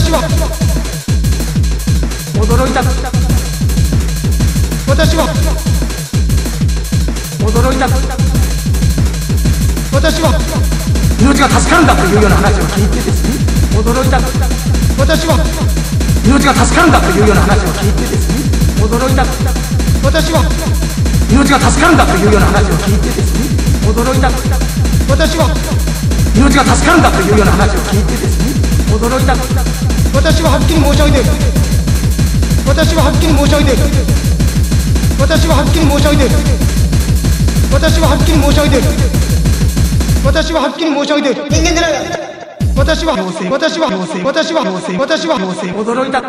私は。驚いた。私は。驚いた。私は。命が助かるんだというような話を聞いてですね。驚いた。私は。命が助かるんだというような話を聞いてですね。驚いた。私は。命が助かるんだというような話を聞いてですね。驚いた。私は。命が助かるんだというような話を聞いてですね。驚いた。私ははっきり申し上げて私ははっきり申し上げて私ははっきり申し上げて私ははっきり申し上げて私ははっきり申し上げて人間じゃない。わ私は私は私は私は驚いた